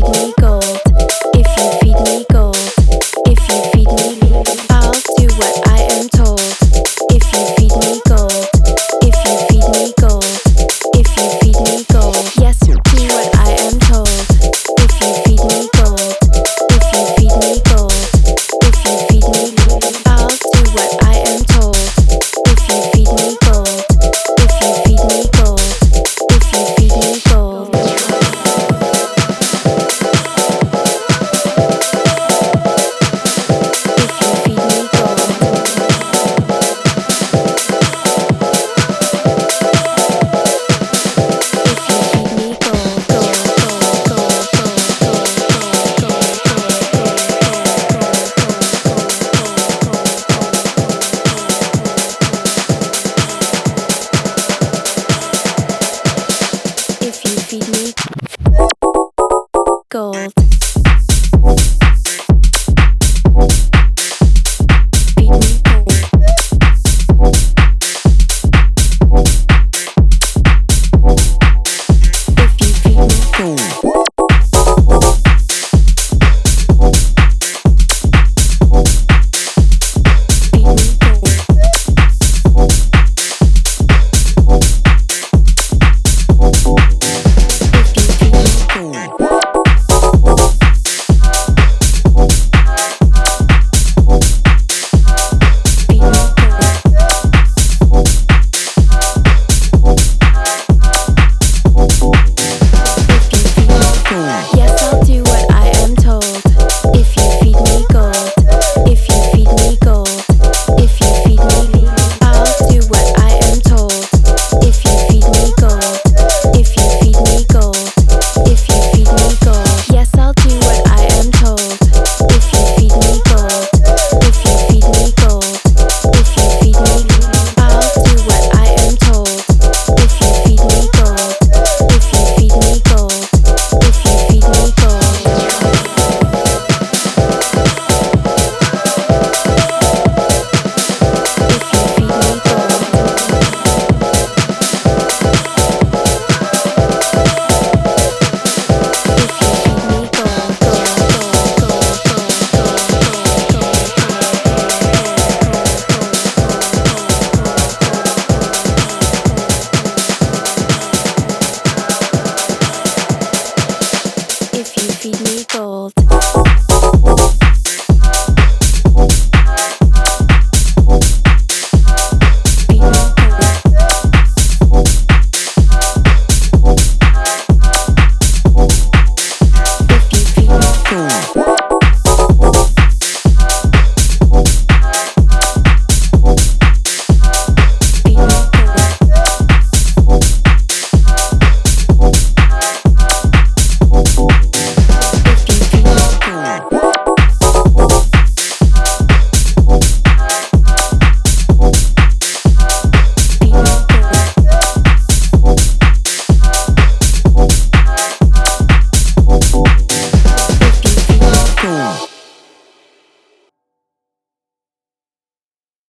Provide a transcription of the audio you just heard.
beat me. gold.